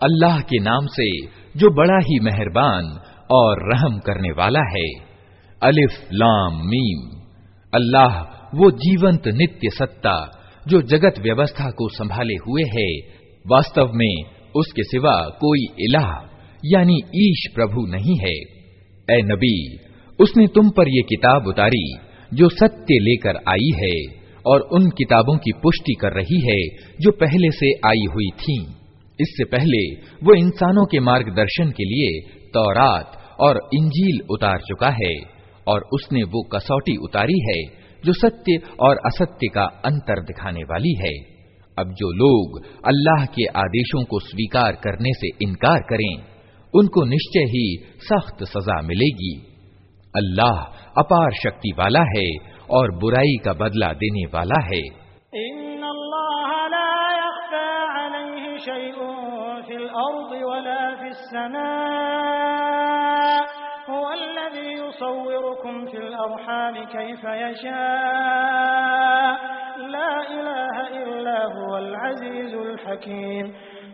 अल्लाह के नाम से जो बड़ा ही मेहरबान और रहम करने वाला है अलिफ लाम मीम अल्लाह वो जीवंत नित्य सत्ता जो जगत व्यवस्था को संभाले हुए है वास्तव में उसके सिवा कोई इलाह यानी ईश प्रभु नहीं है ए नबी उसने तुम पर ये किताब उतारी, जो सत्य लेकर आई है, और उन किताबों की पुष्टि कर रही है, जो पहले से आई हुई थीं। इससे पहले वो इंसानों के मार्गदर्शन के लिए तौरात और इंजील उतार चुका है, और उसने वो कसौटी उतारी है, जो सत्य और असत्य का अंतर दिखाने वाली है अब जो लोग अल्लाह के आदेशों को स्वीकार करने से इनकार करें, उनको निश्चय ही सख्त सजा मिलेगी अल्लाह अपार शक्ति वाला है और बुराई का बदला देने वाला है इन्नल्लाह ला यख्फा अलैहि शैउन फिल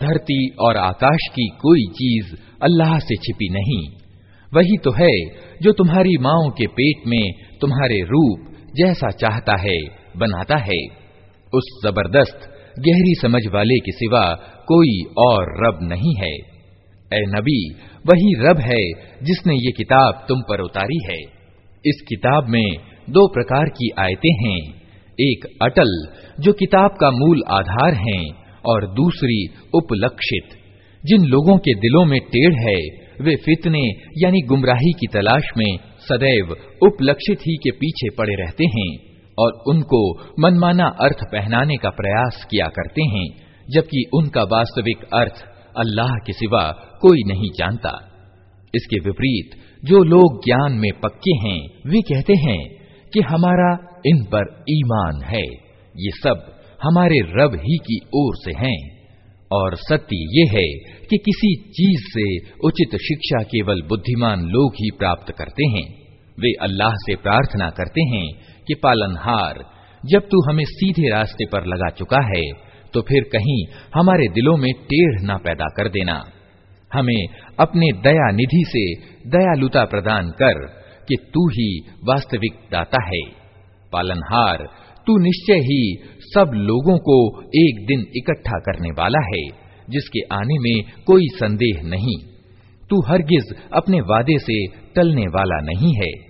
धरती और आकाश की कोई चीज अल्लाह से छिपी नहीं वही तो है जो तुम्हारी माओ के पेट में तुम्हारे रूप जैसा चाहता है, बनाता है। उस ज़बरदस्त, गहरी समझ वाले के सिवा कोई और रब नहीं है। ए नबी, वही रब है जिसने ये किताब तुम पर उतारी है। इस किताब में दो प्रकार की आयतें हैं। एक अटल, जो किताब का मूल आधार हैं, और दूसरी उपलक्षित, जिन लोगों के दिलों में टेढ़ है वे फितने, यानी गुमराही की तलाश में, सदैव उपलक्षित ही के पीछे पड़े रहते हैं और उनको मनमाना अर्थ पहनाने का प्रयास किया करते हैं, जबकि उनका वास्तविक अर्थ अल्लाह के सिवा कोई नहीं जानता। इसके विपरीत, जो लोग ज्ञान में पक्के हैं, वे कहते हैं कि हमारा इन पर ईमान है, ये सब हमारे रब ही की ओर से हैं। और सत्य ये है कि किसी चीज़ से उचित शिक्षा केवल बुद्धिमान लोग ही प्राप्त करते हैं। वे अल्लाह से प्रार्थना करते हैं कि पालनहार, जब तू हमें सीधे रास्ते पर लगा चुका है तो फिर कहीं हमारे दिलों में टेढ़ ना पैदा कर देना। हमें अपने दया निधि से दयालुता प्रदान कर कि तू ही वास्तविक दाता है। पालनहार तू निश्चय ही सब लोगों को एक दिन इकट्ठा करने वाला है, जिसके आने में कोई संदेह नहीं। तू हरगिज अपने वादे से टलने वाला नहीं है।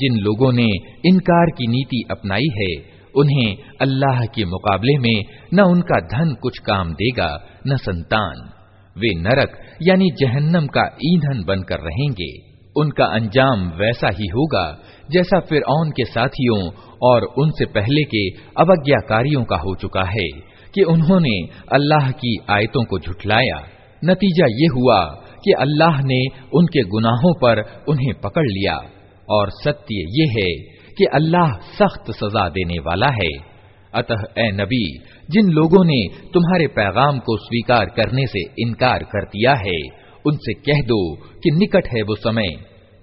जिन लोगों ने इनकार की नीति अपनाई है उन्हें अल्लाह के मुकाबले में न उनका धन कुछ काम देगा, न संतान। वे नरक, यानी जहन्नम का ईंधन बनकर रहेंगे। उनका अंजाम वैसा ही होगा, जैसा फिर के साथियों और उनसे पहले के अवज्ञाकारियों का हो चुका है, कि उन्होंने अल्लाह की आयतों को झुठलाया। नतीजा ये हुआ कि अल्लाह ने उनके गुनाहों पर उन्हें पकड़ लिया। और सत्य ये है कि अल्लाह सख्त सजा देने वाला है। अतः, ए नबी, जिन लोगों ने तुम्हारे पैगाम को स्वीकार करने से इनकार कर दिया है, उनसे कह दो कि निकट है वो समय,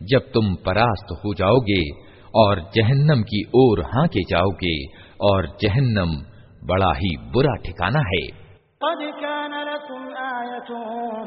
जब तुम परास्त हो जाओगे और जहन्नम की ओर हाके जाओगे, और जहन्नम बड़ा ही बुरा ठिकाना है।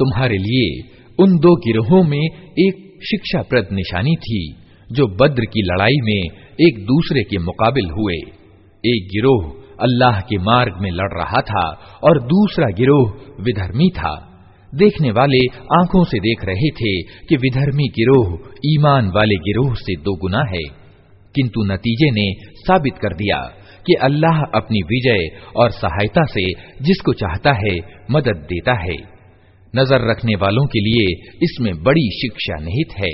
तुम्हारे लिए उन दो गिरोहों में एक शिक्षाप्रद निशानी थी जो बद्र की लड़ाई में एक दूसरे के मुकाबिल हुए। एक गिरोह अल्लाह के मार्ग में लड़ रहा था और दूसरा गिरोह विधर्मी था। देखने वाले आँखों से देख रहे थे कि विधर्मी गिरोह ईमान वाले गिरोह से दो गुना है। किंतु नतीजे ने साबित कर दिया कि अल्लाह अपनी विजय और सहायता से जिसको चाहता है मदद देता है। नज़र रखने वालों के लिए इसमें बड़ी शिक्षा निहित है।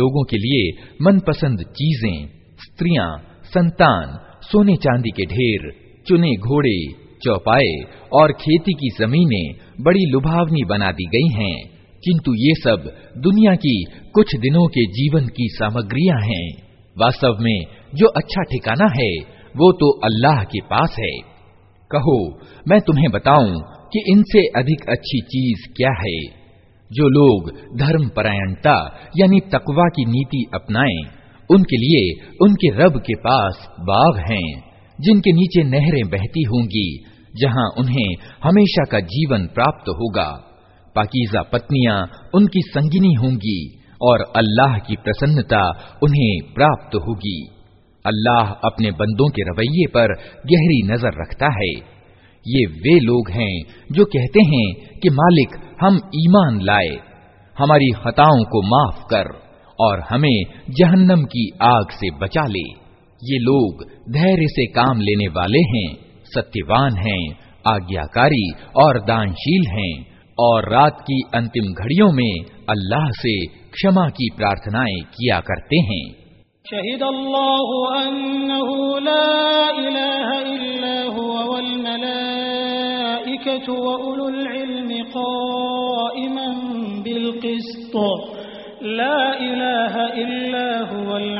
लोगों के लिए मनपसंद चीजें स्त्रियां संतान सोने चांदी के ढेर चुने घोड़े चौपाए और खेती की जमीनें बड़ी लुभावनी बना दी गई हैं। किंतु ये सब दुनिया की कुछ दिनों के जीवन की सामग्रियाँ हैं। वास्तव में जो अच्छा ठिकाना है, वो तो अल्लाह के पास है। कहो, मैं तुम्हें बताऊँ कि इनसे अधिक अच्छी चीज़ क्या है? जो लोग धर्म परायणता यानी तकवा की नीति अपनाएँ, उनके लिए उनके रब के पास बाग हैं। जिनके नीचे नहरें बहती होंगी जहाँ उन्हें हमेशा का जीवन प्राप्त होगा। पाकीजा पत्नियाँ उनकी संगिनी होंगी और अल्लाह की प्रसन्नता उन्हें प्राप्त होगी। अल्लाह अपने बंदों के रवैये पर गहरी नज़र रखता है। ये वे लोग हैं जो कहते हैं कि, मालिक, हम ईमान लाए। हमारी खताओं को माफ़ कर और हमें जहन्नम की आग से बचा ले। ये लोग धैर्य से काम लेने वाले हैं। सत्यवान हैं, आज्ञाकारी और दानशील हैं और रात की अंतिम घड़ियों में अल्लाह से क्षमा की प्रार्थनाएँ किया करते हैं। शहीद ला इलाहा इल्ला हुवल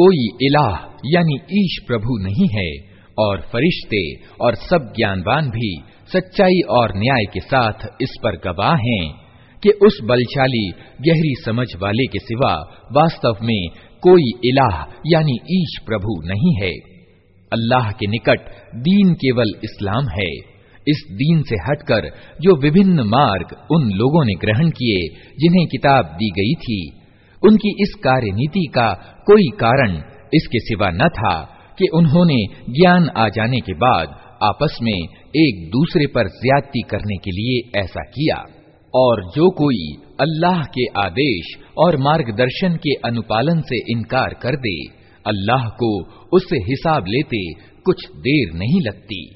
कोई इलाह, यानी ईश प्रभु नहीं है, और फरिश्ते और सब ज्ञानवान भी सच्चाई और न्याय के साथ इस पर गवाह हैं कि उस बलशाली, गहरी समझ वाले के सिवा वास्तव में कोई इलाह, यानी ईश प्रभु नहीं है। अल्लाह के निकट दीन केवल इस्लाम है। इस दीन से हटकर जो विभिन्न मार्ग उन लोगों ने ग्रहण किए, जिन्हें किताब दी गई थी उनकी इस कार्य नीति का कोई कारण इसके सिवा न था कि उन्होंने ज्ञान आ जाने के बाद आपस में एक दूसरे पर ज्यादती करने के लिए ऐसा किया। और जो कोई अल्लाह के आदेश और मार्गदर्शन के अनुपालन से इनकार कर दे, अल्लाह को उससे हिसाब लेते कुछ देर नहीं लगती।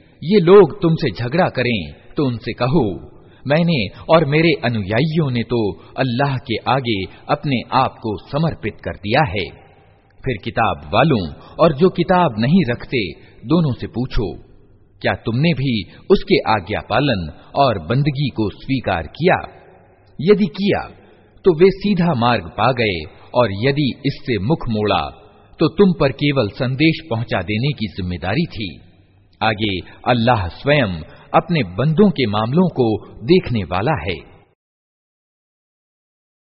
ये लोग तुमसे झगड़ा करें तो उनसे कहो, मैंने और मेरे अनुयायियों ने तो अल्लाह के आगे अपने आप को समर्पित कर दिया है। फिर किताब वालों और जो किताब नहीं रखते, दोनों से पूछो, क्या तुमने भी उसके आज्ञा पालन और बंदगी को स्वीकार किया? यदि किया तो वे सीधा मार्ग पा गए और यदि इससे मुख मोड़ा तो तुम पर केवल संदेश पहुँचा देने की ज़िम्मेदारी थी। आगे अल्लाह स्वयं अपने बंदों के मामलों को देखने वाला है।